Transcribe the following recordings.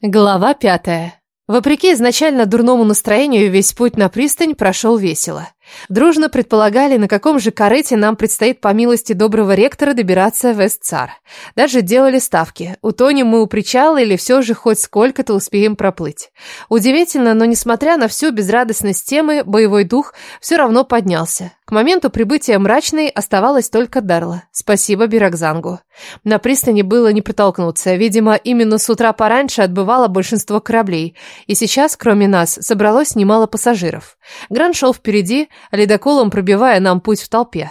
Глава пятая. Вопреки изначально дурному настроению, весь путь на пристань прошел весело. Дружно предполагали, на каком же корыте нам предстоит по милости доброго ректора добираться в Эстцар. Даже делали ставки, утонем мы у причала или все же хоть сколько-то успеем проплыть. Удивительно, но несмотря на всю безрадостность темы, боевой дух все равно поднялся. К моменту прибытия мрачной оставалась только Дарла. Спасибо Бирокзангу. На пристани было не протолкнуться. Видимо, именно с утра пораньше отбывало большинство кораблей. И сейчас, кроме нас, собралось немало пассажиров. Гран шел впереди, ледоколом пробивая нам путь в толпе.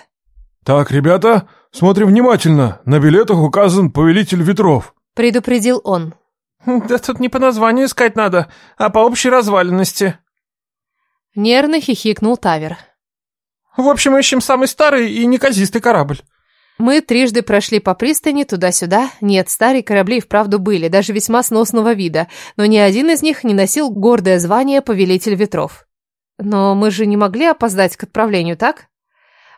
«Так, ребята, смотрим внимательно. На билетах указан повелитель ветров», — предупредил он. «Да тут не по названию искать надо, а по общей разваленности». Нервно хихикнул Тавер. В общем, ищем самый старый и неказистый корабль. Мы трижды прошли по пристани туда-сюда. Нет, старые корабли вправду были, даже весьма сносного вида, но ни один из них не носил гордое звание «Повелитель ветров». Но мы же не могли опоздать к отправлению, так?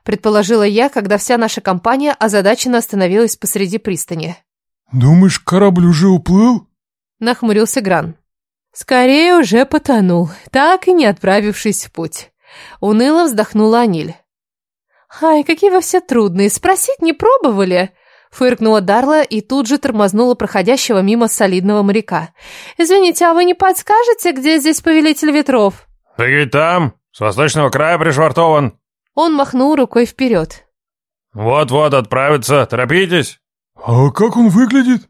Предположила я, когда вся наша компания озадаченно остановилась посреди пристани. «Думаешь, корабль уже уплыл?» Нахмурился Гран. «Скорее уже потонул, так и не отправившись в путь». Уныло вздохнула Аниль. «Ай, какие вы все трудные, спросить не пробовали?» Фыркнула Дарла и тут же тормознула проходящего мимо солидного моряка. «Извините, а вы не подскажете, где здесь повелитель ветров?» «Ты там, с восточного края пришвартован». Он махнул рукой вперед. «Вот-вот отправиться, торопитесь». «А как он выглядит?»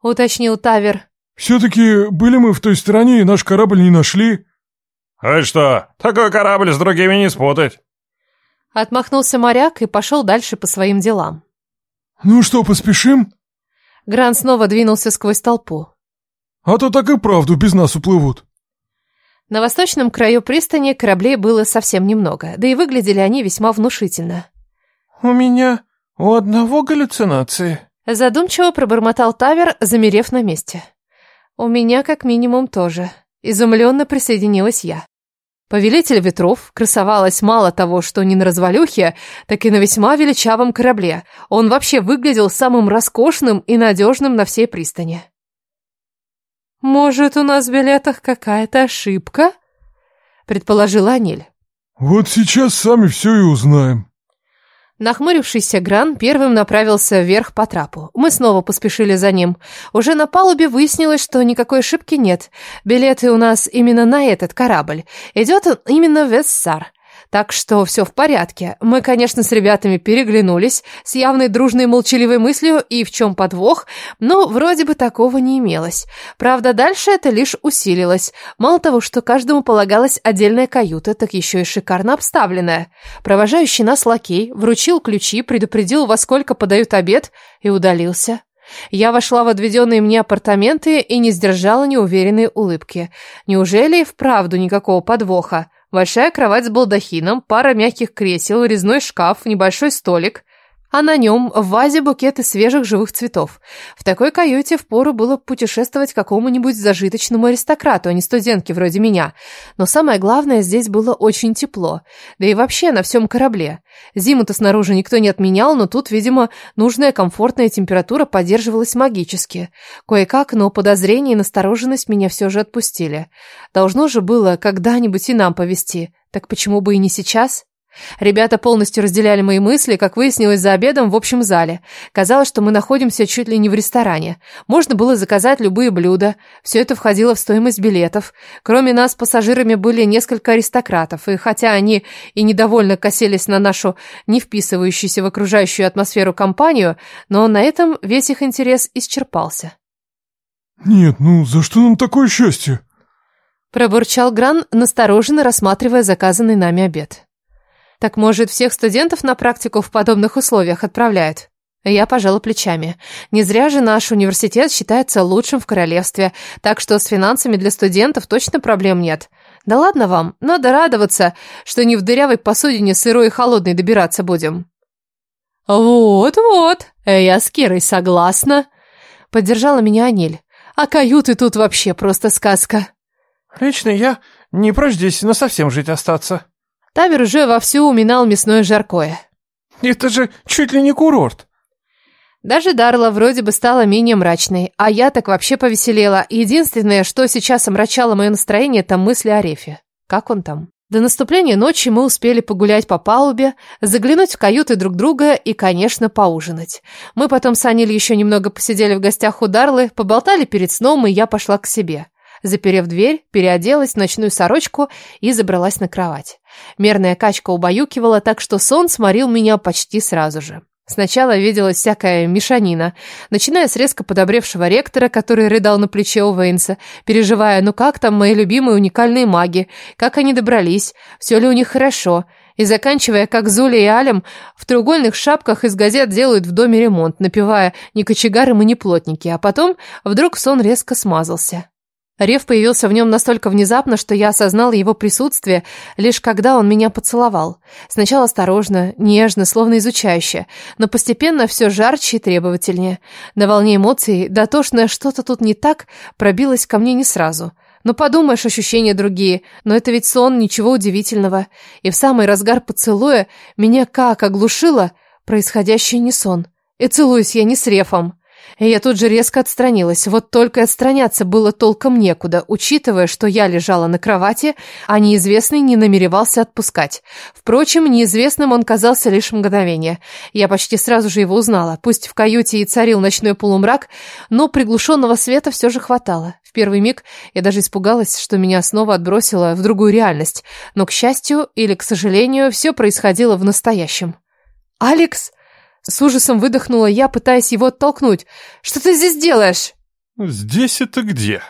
Уточнил Тавер. «Все-таки были мы в той стороне и наш корабль не нашли». «А что, такой корабль с другими не спутать». Отмахнулся моряк и пошел дальше по своим делам. «Ну что, поспешим?» Гран снова двинулся сквозь толпу. «А то так и правду без нас уплывут». На восточном краю пристани кораблей было совсем немного, да и выглядели они весьма внушительно. «У меня у одного галлюцинации», — задумчиво пробормотал Тавер, замерев на месте. «У меня как минимум тоже», — изумленно присоединилась я. Повелитель ветров красовалась мало того, что не на развалюхе, так и на весьма величавом корабле. Он вообще выглядел самым роскошным и надежным на всей пристани. «Может, у нас в билетах какая-то ошибка?» — предположила Аниль. «Вот сейчас сами все и узнаем». Нахмурившийся Гран первым направился вверх по трапу. Мы снова поспешили за ним. Уже на палубе выяснилось, что никакой ошибки нет. Билеты у нас именно на этот корабль. Идет он именно в Эссар. Так что все в порядке. Мы, конечно, с ребятами переглянулись с явной дружной молчаливой мыслью и в чем подвох, но вроде бы такого не имелось. Правда, дальше это лишь усилилось. Мало того, что каждому полагалась отдельная каюта, так еще и шикарно обставленная. Провожающий нас лакей вручил ключи, предупредил, во сколько подают обед и удалился. Я вошла в отведенные мне апартаменты и не сдержала неуверенной улыбки. Неужели и вправду никакого подвоха? Большая кровать с балдахином, пара мягких кресел, резной шкаф, небольшой столик, а на нем в вазе букеты свежих живых цветов. В такой каюте впору было путешествовать какому-нибудь зажиточному аристократу, а не студентке вроде меня. Но самое главное, здесь было очень тепло. Да и вообще на всем корабле. Зиму-то снаружи никто не отменял, но тут, видимо, нужная комфортная температура поддерживалась магически. Кое-как, но подозрение и настороженность меня все же отпустили. Должно же было когда-нибудь и нам повести. Так почему бы и не сейчас? Ребята полностью разделяли мои мысли, как выяснилось за обедом в общем зале. Казалось, что мы находимся чуть ли не в ресторане. Можно было заказать любые блюда. Все это входило в стоимость билетов. Кроме нас, пассажирами были несколько аристократов, и хотя они и недовольно косились на нашу не вписывающуюся в окружающую атмосферу компанию, но на этом весь их интерес исчерпался. «Нет, ну за что нам такое счастье?» Пробурчал Гран, настороженно рассматривая заказанный нами обед. Так может, всех студентов на практику в подобных условиях отправляют? Я пожала плечами. Не зря же наш университет считается лучшим в королевстве, так что с финансами для студентов точно проблем нет. Да ладно вам, надо радоваться, что не в дырявой посудине сырой и холодной добираться будем. Вот-вот, я с Кирой согласна. Поддержала меня Аниль. А каюты тут вообще просто сказка. Лично я не прочь здесь насовсем жить остаться. Тавер уже вовсю уминал мясное жаркое. «Это же чуть ли не курорт!» Даже Дарла вроде бы стала менее мрачной, а я так вообще повеселела. Единственное, что сейчас омрачало мое настроение, это мысли о Рефе. Как он там? До наступления ночи мы успели погулять по палубе, заглянуть в каюты друг друга и, конечно, поужинать. Мы потом с Аниль еще немного посидели в гостях у Дарлы, поболтали перед сном, и я пошла к себе. Заперев дверь, переоделась в ночную сорочку и забралась на кровать. Мерная качка убаюкивала, так что сон сморил меня почти сразу же. Сначала виделась всякая мешанина, начиная с резко подобревшего ректора, который рыдал на плече у Вейнса, переживая, ну как там мои любимые уникальные маги, как они добрались, все ли у них хорошо, и заканчивая, как Зуля и Алем в треугольных шапках из газет делают в доме ремонт, напевая «не кочегары мы, не плотники», а потом вдруг сон резко смазался. Рев появился в нем настолько внезапно, что я осознала его присутствие, лишь когда он меня поцеловал. Сначала осторожно, нежно, словно изучающе, но постепенно все жарче и требовательнее. На волне эмоций дотошное что-то тут не так пробилось ко мне не сразу. Ну подумаешь, ощущения другие, но это ведь сон, ничего удивительного. И в самый разгар поцелуя меня как оглушило происходящий не сон. И целуюсь я не с Рефом. И я тут же резко отстранилась. Вот только отстраняться было толком некуда, учитывая, что я лежала на кровати, а неизвестный не намеревался отпускать. Впрочем, неизвестным он казался лишь мгновение. Я почти сразу же его узнала. Пусть в каюте и царил ночной полумрак, но приглушенного света все же хватало. В первый миг я даже испугалась, что меня снова отбросило в другую реальность. Но, к счастью или к сожалению, все происходило в настоящем. «Алекс!» С ужасом выдохнула я, пытаясь его оттолкнуть. «Что ты здесь делаешь?» «Здесь это где?»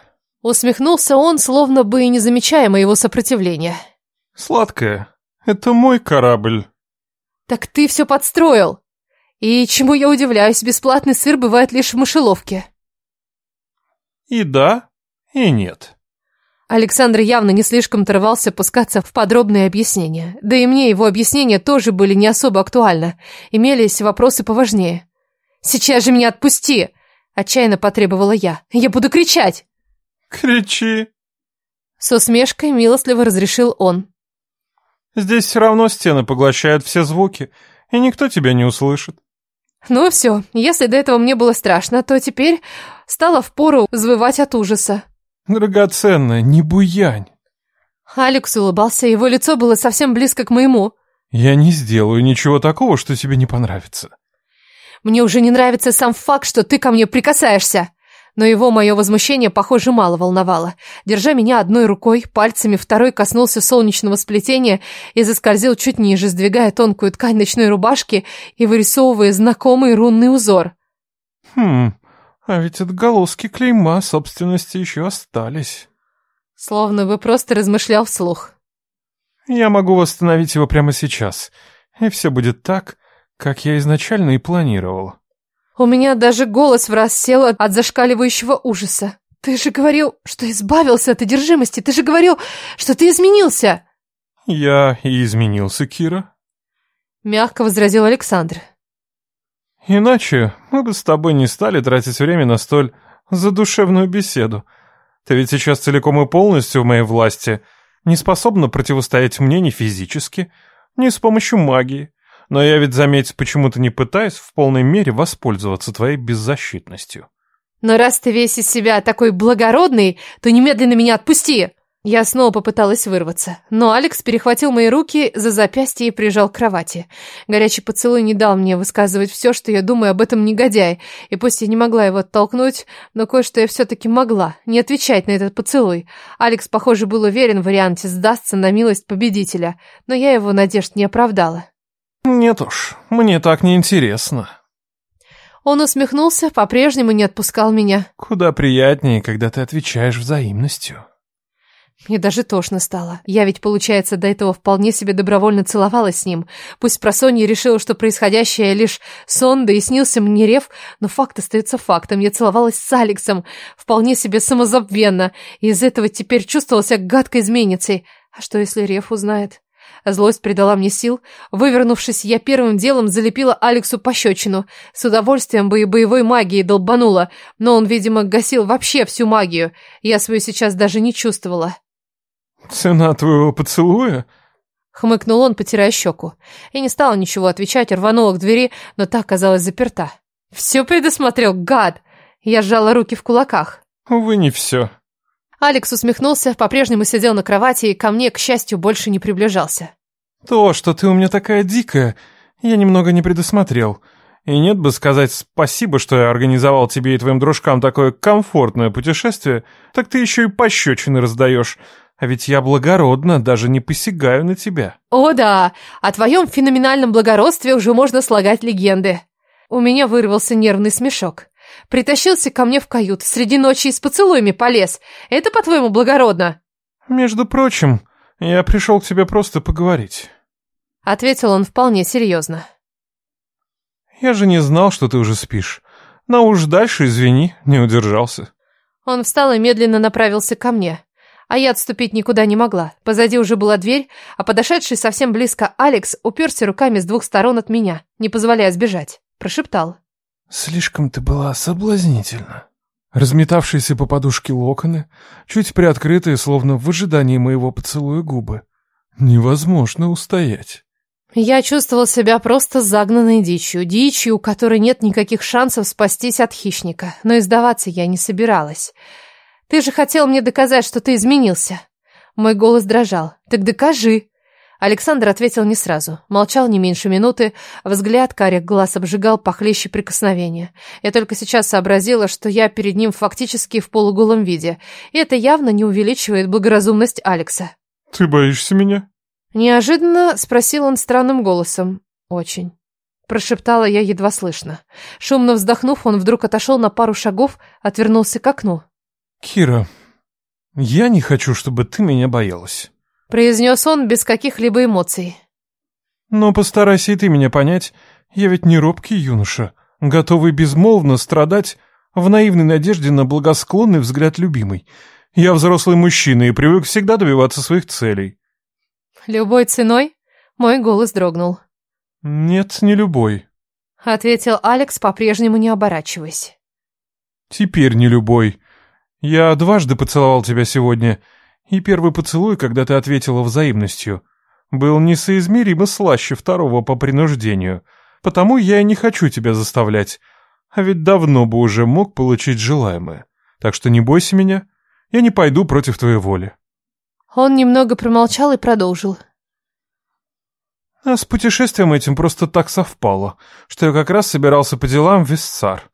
Усмехнулся он, словно бы и не замечая моего сопротивления. «Сладкая, это мой корабль». «Так ты все подстроил!» «И чему я удивляюсь, бесплатный сыр бывает лишь в мышеловке». «И да, и нет». Александр явно не слишком оторвался пускаться в подробные объяснения. Да и мне его объяснения тоже были не особо актуальны. Имелись вопросы поважнее. «Сейчас же меня отпусти!» – отчаянно потребовала я. «Я буду кричать!» «Кричи!» С усмешкой милостливо разрешил он. «Здесь все равно стены поглощают все звуки, и никто тебя не услышит». Ну все, если до этого мне было страшно, то теперь стало впору взвывать от ужаса. «Драгоценная, не буянь!» Алекс улыбался, его лицо было совсем близко к моему. «Я не сделаю ничего такого, что тебе не понравится». «Мне уже не нравится сам факт, что ты ко мне прикасаешься!» Но его мое возмущение, похоже, мало волновало. Держа меня одной рукой, пальцами второй коснулся солнечного сплетения и заскользил чуть ниже, сдвигая тонкую ткань ночной рубашки и вырисовывая знакомый рунный узор. «Хм, а ведь отголоски клейма собственности еще остались. Словно бы просто размышлял вслух. Я могу восстановить его прямо сейчас, и все будет так, как я изначально и планировал. У меня даже голос в раз сел от зашкаливающего ужаса. Ты же говорил, что избавился от одержимости. Ты же говорил, что ты изменился. Я и изменился, Кира. Мягко возразил Александр. Иначе мы бы с тобой не стали тратить время на столь задушевную беседу. Ты ведь сейчас целиком и полностью в моей власти, не способна противостоять мне ни физически, ни с помощью магии. Но я ведь, заметь, почему-то не пытаюсь в полной мере воспользоваться твоей беззащитностью. Но раз ты весь из себя такой благородный, то немедленно меня отпусти!» Я снова попыталась вырваться, но Алекс перехватил мои руки за запястье и прижал к кровати. Горячий поцелуй не дал мне высказывать все, что я думаю об этом негодяе, и пусть я не могла его оттолкнуть, но кое-что я все-таки могла, не отвечать на этот поцелуй. Алекс, похоже, был уверен в варианте сдастся на милость победителя, но я его надежд не оправдала. «Нет уж, мне так не интересно. Он усмехнулся, по-прежнему не отпускал меня. «Куда приятнее, когда ты отвечаешь взаимностью». Мне даже тошно стало. Я ведь, получается, до этого вполне себе добровольно целовалась с ним. Пусть просонья решила, что происходящее лишь сон, да и снился мне рев, но факт остается фактом. Я целовалась с Алексом, вполне себе самозабвенно, и из этого теперь чувствовала себя гадкой изменницей. А что, если рев узнает? Злость придала мне сил. Вывернувшись, я первым делом залепила Алексу пощечину. С удовольствием бы и боевой магией долбанула, но он, видимо, гасил вообще всю магию. Я свою сейчас даже не чувствовала. «Цена твоего поцелуя?» Хмыкнул он, потирая щеку. Я не стала ничего отвечать, рванула к двери, но та оказалась заперта. Все предусмотрел, гад. Я сжала руки в кулаках. Увы, не все. Алекс усмехнулся, по-прежнему сидел на кровати и ко мне, к счастью, больше не приближался. То, что ты у меня такая дикая, я немного не предусмотрел. И нет бы сказать спасибо, что я организовал тебе и твоим дружкам такое комфортное путешествие, так ты еще и пощечины раздаешь. А ведь я благородно даже не посягаю на тебя. О да, о твоем феноменальном благородстве уже можно слагать легенды. У меня вырвался нервный смешок. Притащился ко мне в кают, среди ночи и с поцелуями полез. Это, по-твоему, благородно? Между прочим, я пришел к тебе просто поговорить. Ответил он вполне серьезно. Я же не знал, что ты уже спишь. Но уж дальше, извини, не удержался. Он встал и медленно направился ко мне. А я отступить никуда не могла. Позади уже была дверь, а подошедший совсем близко Алекс уперся руками с двух сторон от меня, не позволяя сбежать. Прошептал. «Слишком ты была соблазнительна». Разметавшиеся по подушке локоны, чуть приоткрытые, словно в ожидании моего поцелуя губы. Невозможно устоять. Я чувствовал себя просто загнанной дичью, дичью, у которой нет никаких шансов спастись от хищника, но издаваться я не собиралась. Ты же хотел мне доказать, что ты изменился. Мой голос дрожал. Так докажи. Александр ответил не сразу. Молчал не меньше минуты, взгляд карих глаз обжигал похлеще прикосновения. Я только сейчас сообразила, что я перед ним фактически в полуголом виде, и это явно не увеличивает благоразумность Алекса. «Ты боишься меня?» Неожиданно спросил он странным голосом. «Очень». Прошептала я едва слышно. Шумно вздохнув, он вдруг отошел на пару шагов, отвернулся к окну. «Кира, я не хочу, чтобы ты меня боялась». Произнес он без каких-либо эмоций. Но постарайся и ты меня понять. Я ведь не робкий юноша, готовый безмолвно страдать в наивной надежде на благосклонный взгляд любимой. Я взрослый мужчина и привык всегда добиваться своих целей. Любой ценой? Мой голос дрогнул. Нет, не любой. Ответил Алекс, по-прежнему не оборачиваясь. Теперь не любой. Я дважды поцеловал тебя сегодня, и первый поцелуй, когда ты ответила взаимностью, был несоизмеримо слаще второго по принуждению. Потому я и не хочу тебя заставлять. А ведь давно бы уже мог получить желаемое. Так что не бойся меня, я не пойду против твоей воли. Он немного промолчал и продолжил. А с путешествием этим просто так совпало, что я как раз собирался по делам в Виссар.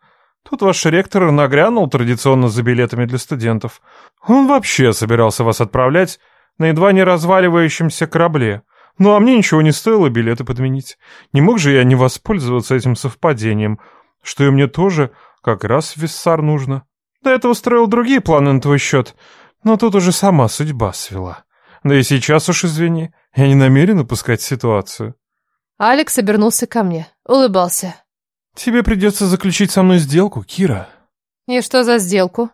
Тут ваш ректор нагрянул традиционно за билетами для студентов. Он вообще собирался вас отправлять на едва не разваливающемся корабле. Ну а мне ничего не стоило билеты подменить. Не мог же я не воспользоваться этим совпадением, что и мне тоже как раз в Виссар нужно. До этого строил другие планы на твой счет, но тут уже сама судьба свела. Да и сейчас уж извини, я не намерен упускать ситуацию. Алекс обернулся ко мне, улыбался. Тебе придется заключить со мной сделку, Кира. И что за сделку?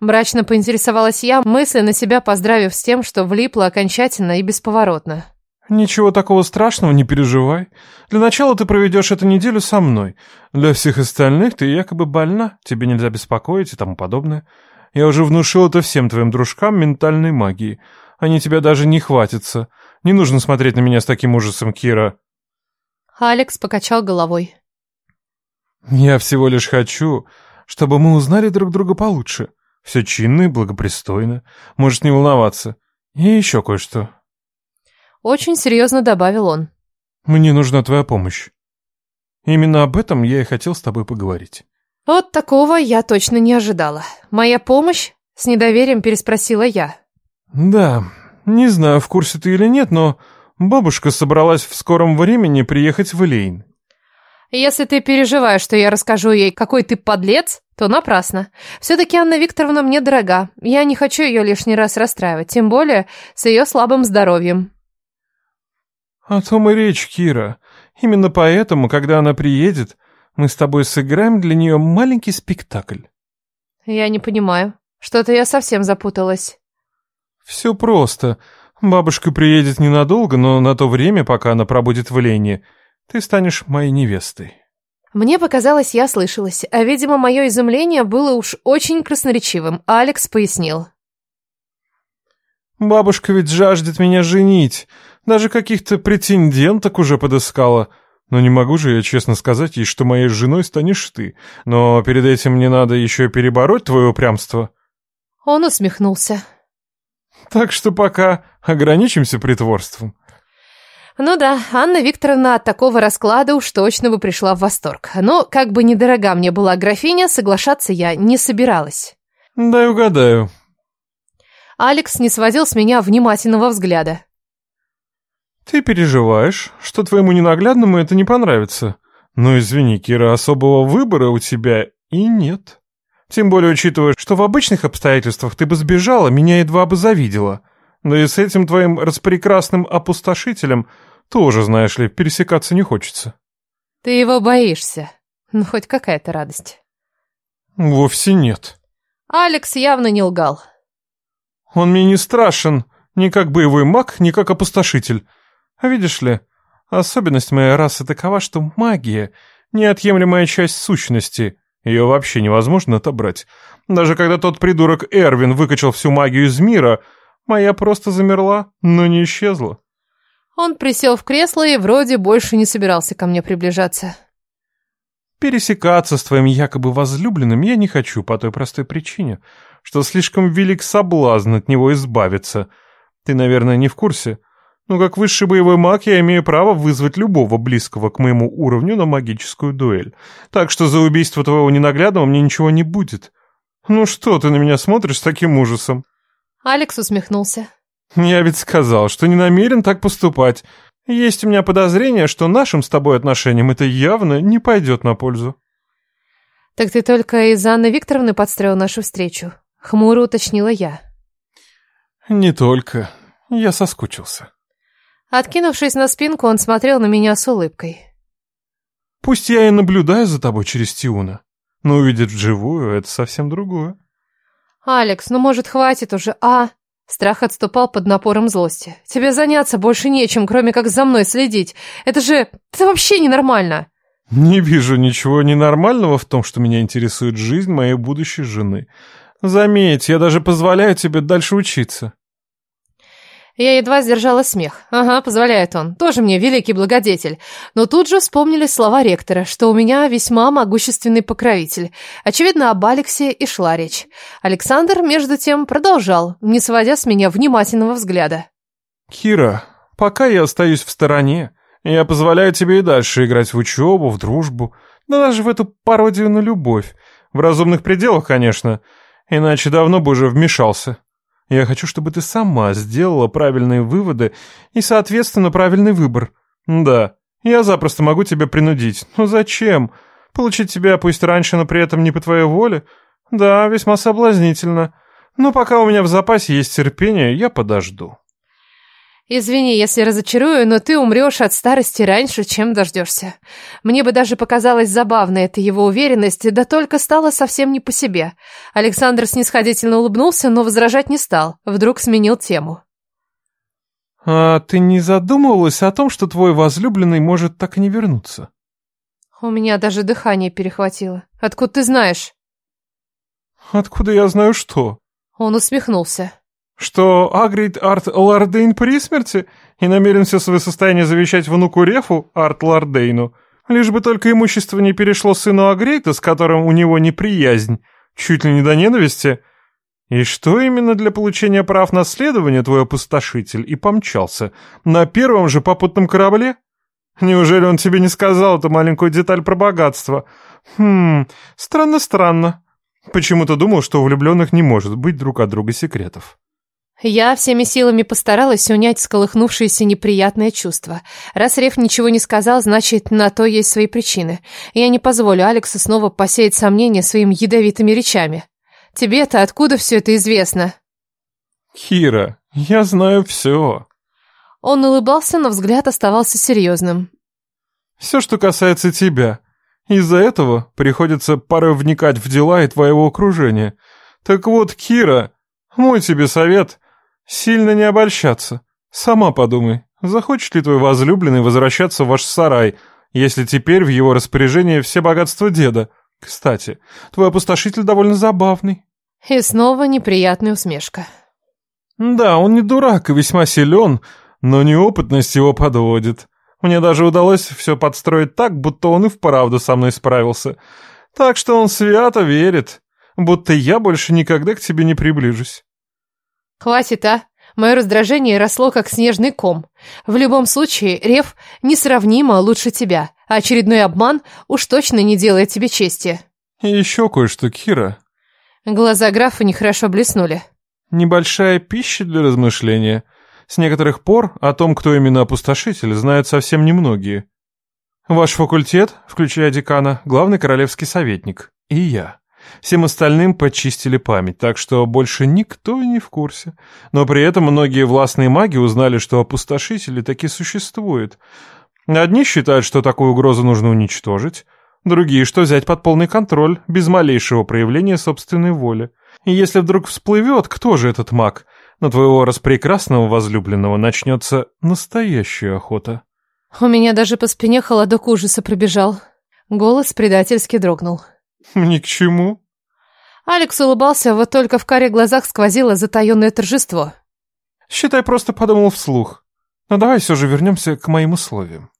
Мрачно поинтересовалась я, мысленно себя поздравив с тем, что влипла окончательно и бесповоротно. Ничего такого страшного, не переживай. Для начала ты проведешь эту неделю со мной. Для всех остальных ты якобы больна, тебе нельзя беспокоить и тому подобное. Я уже внушил это всем твоим дружкам ментальной магии. Они тебя даже не хватятся. Не нужно смотреть на меня с таким ужасом, Кира. Алекс покачал головой. Я всего лишь хочу, чтобы мы узнали друг друга получше. Все чинно и благопристойно. Можешь не волноваться. И еще кое-что. Очень серьезно добавил он. Мне нужна твоя помощь. Именно об этом я и хотел с тобой поговорить. Вот такого я точно не ожидала. Моя помощь? С недоверием переспросила я. Да, не знаю, в курсе ты или нет, но бабушка собралась в скором времени приехать в Элейн. Если ты переживаешь, что я расскажу ей, какой ты подлец, то напрасно. Все-таки Анна Викторовна мне дорога. Я не хочу ее лишний раз расстраивать, тем более с ее слабым здоровьем. О том и речь, Кира. Именно поэтому, когда она приедет, мы с тобой сыграем для нее маленький спектакль. Я не понимаю. Что-то я совсем запуталась. Все просто. Бабушка приедет ненадолго, но на то время, пока она пробудет в Лене, ты станешь моей невестой. Мне показалось, я слышалась, а, видимо, мое изумление было уж очень красноречивым. Алекс пояснил. Бабушка ведь жаждет меня женить. Даже каких-то претенденток уже подыскала. Но не могу же я честно сказать ей, что моей женой станешь ты. Но перед этим мне надо еще перебороть твое упрямство. Он усмехнулся. Так что пока ограничимся притворством. Ну да, Анна Викторовна от такого расклада уж точно бы пришла в восторг. Но, как бы недорога мне была графиня, соглашаться я не собиралась. Дай угадаю. Алекс не сводил с меня внимательного взгляда. Ты переживаешь, что твоему ненаглядному это не понравится. Но извини, Кира, особого выбора у тебя и нет. Тем более учитывая, что в обычных обстоятельствах ты бы сбежала, меня едва бы завидела. Но и с этим твоим распрекрасным опустошителем тоже, знаешь ли, пересекаться не хочется. Ты его боишься. Ну, хоть какая-то радость. Вовсе нет. Алекс явно не лгал. Он мне не страшен, ни как боевой маг, ни как опустошитель. А видишь ли, особенность моей расы такова, что магия — неотъемлемая часть сущности. Ее вообще невозможно отобрать. Даже когда тот придурок Эрвин выкачал всю магию из мира, моя просто замерла, но не исчезла. Он присел в кресло и вроде больше не собирался ко мне приближаться. Пересекаться с твоим якобы возлюбленным я не хочу по той простой причине, что слишком велик соблазн от него избавиться. Ты, наверное, не в курсе, но как высший боевой маг я имею право вызвать любого близкого к моему уровню на магическую дуэль. Так что за убийство твоего ненаглядного мне ничего не будет. Ну что ты на меня смотришь с таким ужасом? Алекс усмехнулся. Я ведь сказал, что не намерен так поступать. Есть у меня подозрение, что нашим с тобой отношениям это явно не пойдет на пользу. Так ты только из Анны Викторовны подстроил нашу встречу? Хмуро уточнила я. Не только. Я соскучился. Откинувшись на спинку, он смотрел на меня с улыбкой. Пусть я и наблюдаю за тобой через Тиуна, но увидеть вживую — это совсем другое. «Алекс, ну, может, хватит уже, а?» Страх отступал под напором злости. «Тебе заняться больше нечем, кроме как за мной следить. Это же... это вообще ненормально!» «Не вижу ничего ненормального в том, что меня интересует жизнь моей будущей жены. Заметь, я даже позволяю тебе дальше учиться». Я едва сдержала смех. Ага, позволяет он. Тоже мне великий благодетель. Но тут же вспомнили слова ректора, что у меня весьма могущественный покровитель. Очевидно, об Алексе и шла речь. Александр, между тем, продолжал, не сводя с меня внимательного взгляда. «Кира, пока я остаюсь в стороне, я позволяю тебе и дальше играть в учебу, в дружбу, да даже в эту пародию на любовь. В разумных пределах, конечно, иначе давно бы уже вмешался». Я хочу, чтобы ты сама сделала правильные выводы и, соответственно, правильный выбор. Да, я запросто могу тебя принудить. Но зачем? Получить тебя пусть раньше, но при этом не по твоей воле? Да, весьма соблазнительно. Но пока у меня в запасе есть терпение, я подожду. Извини, если разочарую, но ты умрешь от старости раньше, чем дождешься. Мне бы даже показалась забавной эта его уверенность, да только стало совсем не по себе. Александр снисходительно улыбнулся, но возражать не стал. Вдруг сменил тему. «А ты не задумывалась о том, что твой возлюбленный может так и не вернуться?» У меня даже дыхание перехватило. Откуда ты знаешь? Откуда я знаю что? Он усмехнулся. Что Агрид Арт Лардейн при смерти и намерен все свое состояние завещать внуку Рефу, Арт Лардейну, лишь бы только имущество не перешло сыну Агрейта, с которым у него неприязнь, чуть ли не до ненависти. И что именно для получения прав наследования твой опустошитель и помчался на первом же попутном корабле? Неужели он тебе не сказал эту маленькую деталь про богатство? Хм, странно-странно. Почему-то думал, что у влюбленных не может быть друг от друга секретов. Я всеми силами постаралась унять сколыхнувшееся неприятное чувство. Раз Реф ничего не сказал, значит, на то есть свои причины. Я не позволю Алексу снова посеять сомнения своими ядовитыми речами. Тебе-то откуда все это известно? Кира, я знаю все. Он улыбался, но взгляд оставался серьезным. Все, что касается тебя. Из-за этого приходится порой вникать в дела и твоего окружения. Так вот, Кира, мой тебе совет Сильно не обольщаться. Сама подумай, захочет ли твой возлюбленный возвращаться в ваш сарай, если теперь в его распоряжении все богатства деда? Кстати, твой опустошитель довольно забавный. И снова неприятная усмешка. Да, он не дурак и весьма силен, но неопытность его подводит. Мне даже удалось все подстроить так, будто он и вправду со мной справился. Так что он свято верит, будто я больше никогда к тебе не приближусь. Хватит, а? Мое раздражение росло, как снежный ком. В любом случае, Рев несравнимо лучше тебя, а очередной обман уж точно не делает тебе чести. И еще кое-что, Кира. Глаза графа нехорошо блеснули. Небольшая пища для размышления. С некоторых пор о том, кто именно опустошитель, знают совсем немногие. Ваш факультет, включая декана, главный королевский советник. И я. Всем остальным почистили память, так что больше никто не в курсе. Но при этом многие властные маги узнали, что опустошители таки существуют. Одни считают, что такую угрозу нужно уничтожить, другие, что взять под полный контроль, без малейшего проявления собственной воли. И если вдруг всплывет, кто же этот маг, на твоего распрекрасного возлюбленного начнется настоящая охота. У меня даже по спине холодок ужаса пробежал. Голос предательски дрогнул. Ни к чему. Алекс улыбался, вот только в каре глазах сквозило затаённое торжество. Считай, просто подумал вслух. Но давай все же вернемся к моим условиям.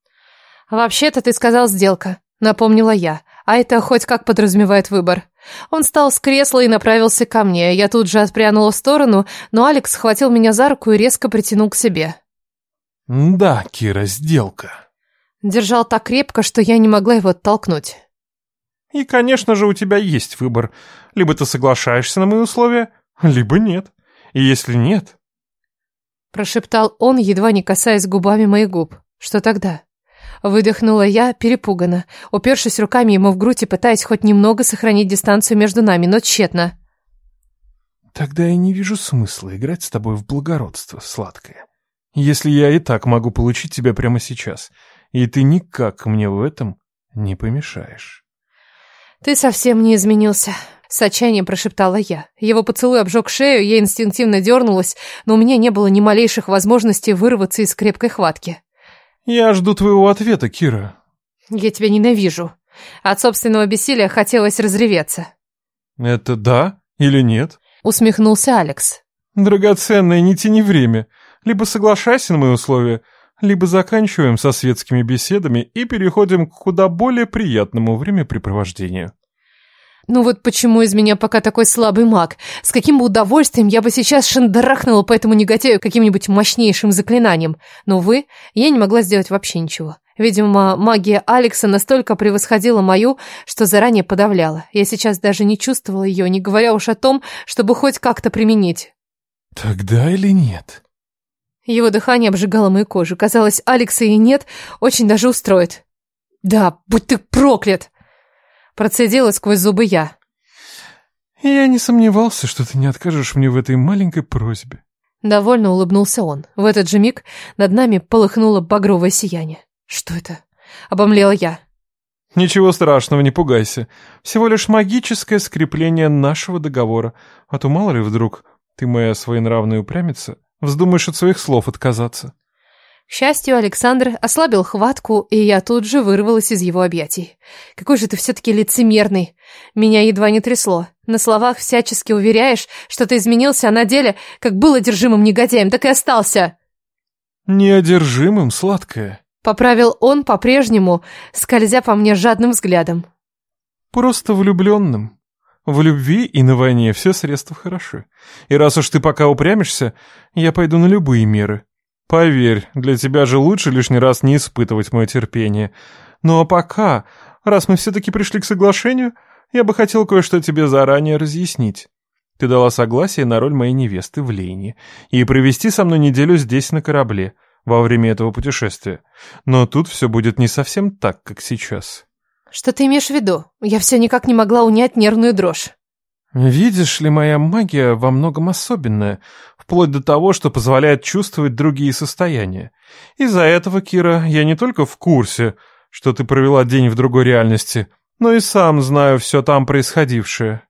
Вообще-то ты сказал сделка, напомнила я. А это хоть как подразумевает выбор. Он встал с кресла и направился ко мне. Я тут же отпрянула в сторону, но Алекс схватил меня за руку и резко притянул к себе. «Да, Кира, сделка». Держал так крепко, что я не могла его оттолкнуть. «И, конечно же, у тебя есть выбор. Либо ты соглашаешься на мои условия, либо нет. И если нет...» Прошептал он, едва не касаясь губами моих губ. «Что тогда?» Выдохнула я, перепуганно, упершись руками ему в грудь и пытаясь хоть немного сохранить дистанцию между нами, но тщетно. «Тогда я не вижу смысла играть с тобой в благородство, сладкое. Если я и так могу получить тебя прямо сейчас, и ты никак мне в этом не помешаешь». «Ты совсем не изменился», — с отчаянием прошептала я. Его поцелуй обжег шею, я инстинктивно дернулась, но у меня не было ни малейших возможностей вырваться из крепкой хватки. «Я жду твоего ответа, Кира». «Я тебя ненавижу». От собственного бессилия хотелось разреветься. «Это да или нет?» Усмехнулся Алекс. «Драгоценное, не тяни время. Либо соглашайся на мои условия, либо заканчиваем со светскими беседами и переходим к куда более приятному времяпрепровождению». Ну вот почему из меня пока такой слабый маг? С каким бы удовольствием я бы сейчас шандарахнула по этому негативу каким-нибудь мощнейшим заклинанием. Но, увы, я не могла сделать вообще ничего. Видимо, магия Алекса настолько превосходила мою, что заранее подавляла. Я сейчас даже не чувствовала ее, не говоря уж о том, чтобы хоть как-то применить. «Тогда или нет?» Его дыхание обжигало мою кожу. Казалось, Алекса и нет очень даже устроит. «Да, будь ты проклят!» Процедила сквозь зубы я. «Я не сомневался, что ты не откажешь мне в этой маленькой просьбе». Довольно улыбнулся он. В этот же миг над нами полыхнуло багровое сияние. «Что это?» — обомлела я. «Ничего страшного, не пугайся. Всего лишь магическое скрепление нашего договора. А то мало ли вдруг ты, моя своенравная упрямица, вздумаешь от своих слов отказаться». К счастью, Александр ослабил хватку, и я тут же вырвалась из его объятий. Какой же ты все-таки лицемерный. Меня едва не трясло. На словах всячески уверяешь, что ты изменился, а на деле, как был одержимым негодяем, так и остался. Неодержимым, сладкое. Поправил он по-прежнему, скользя по мне жадным взглядом. Просто влюбленным. В любви и на войне все средства хороши. И раз уж ты пока упрямишься, я пойду на любые меры. Поверь, для тебя же лучше лишний раз не испытывать мое терпение. Ну а пока, раз мы все-таки пришли к соглашению, я бы хотел кое-что тебе заранее разъяснить. Ты дала согласие на роль моей невесты в Лейне и провести со мной неделю здесь на корабле во время этого путешествия. Но тут все будет не совсем так, как сейчас. Что ты имеешь в виду? Я все никак не могла унять нервную дрожь. Видишь ли, моя магия во многом особенная, вплоть до того, что позволяет чувствовать другие состояния. Из-за этого, Кира, я не только в курсе, что ты провела день в другой реальности, но и сам знаю все там происходившее.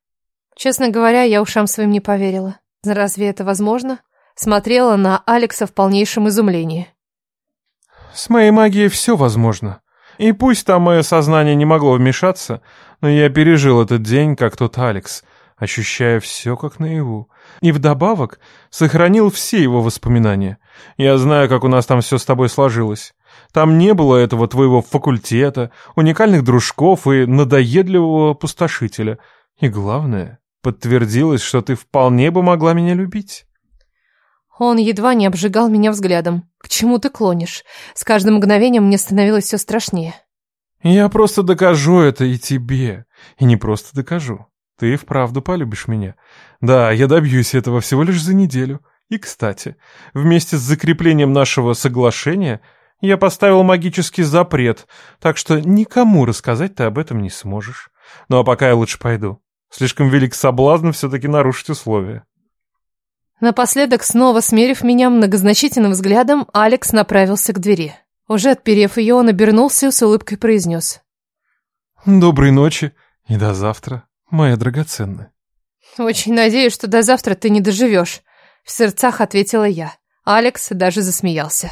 Честно говоря, я ушам своим не поверила. Разве это возможно? Смотрела на Алекса в полнейшем изумлении. С моей магией все возможно. И пусть там мое сознание не могло вмешаться, но я пережил этот день, как тот Алекс — ощущая все как наяву. И вдобавок сохранил все его воспоминания. Я знаю, как у нас там все с тобой сложилось. Там не было этого твоего факультета, уникальных дружков и надоедливого пустошителя. И главное, подтвердилось, что ты вполне бы могла меня любить. Он едва не обжигал меня взглядом. К чему ты клонишь? С каждым мгновением мне становилось все страшнее. Я просто докажу это и тебе. И не просто докажу. Ты вправду полюбишь меня. Да, я добьюсь этого всего лишь за неделю. И, кстати, вместе с закреплением нашего соглашения я поставил магический запрет, так что никому рассказать ты об этом не сможешь. Ну а пока я лучше пойду. Слишком велик соблазн все-таки нарушить условия. Напоследок, снова смерив меня многозначительным взглядом, Алекс направился к двери. Уже отперев ее, он обернулся и с улыбкой произнес. «Доброй ночи и до завтра, моя драгоценная». «Очень надеюсь, что до завтра ты не доживешь», — в сердцах ответила я. Алекс даже засмеялся.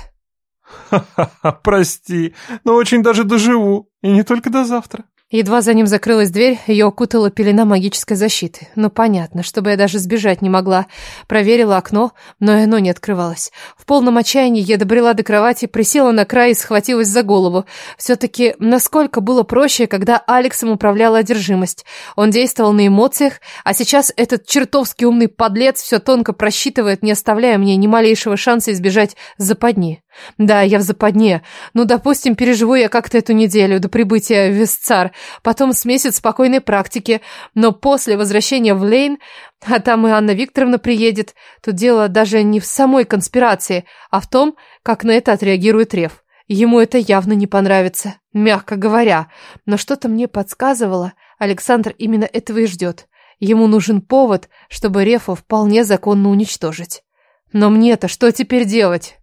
«Ха-ха-ха, прости, но очень даже доживу, и не только до завтра». Едва за ним закрылась дверь, ее окутала пелена магической защиты. Ну, понятно, чтобы я даже сбежать не могла. Проверила окно, но и оно не открывалось. В полном отчаянии я добрела до кровати, присела на край и схватилась за голову. Все-таки насколько было проще, когда Алексом управляла одержимость. Он действовал на эмоциях, а сейчас этот чертовски умный подлец все тонко просчитывает, не оставляя мне ни малейшего шанса избежать западни. Да, я в западне. Ну, допустим, переживу я как-то эту неделю до прибытия в Вестцар, потом с месяц спокойной практики, но после возвращения в Лейн, а там и Анна Викторовна приедет, тут дело даже не в самой конспирации, а в том, как на это отреагирует Рев. Ему это явно не понравится, мягко говоря, но что-то мне подсказывало, Александр именно этого и ждет. Ему нужен повод, чтобы Рефа вполне законно уничтожить. Но мне-то что теперь делать?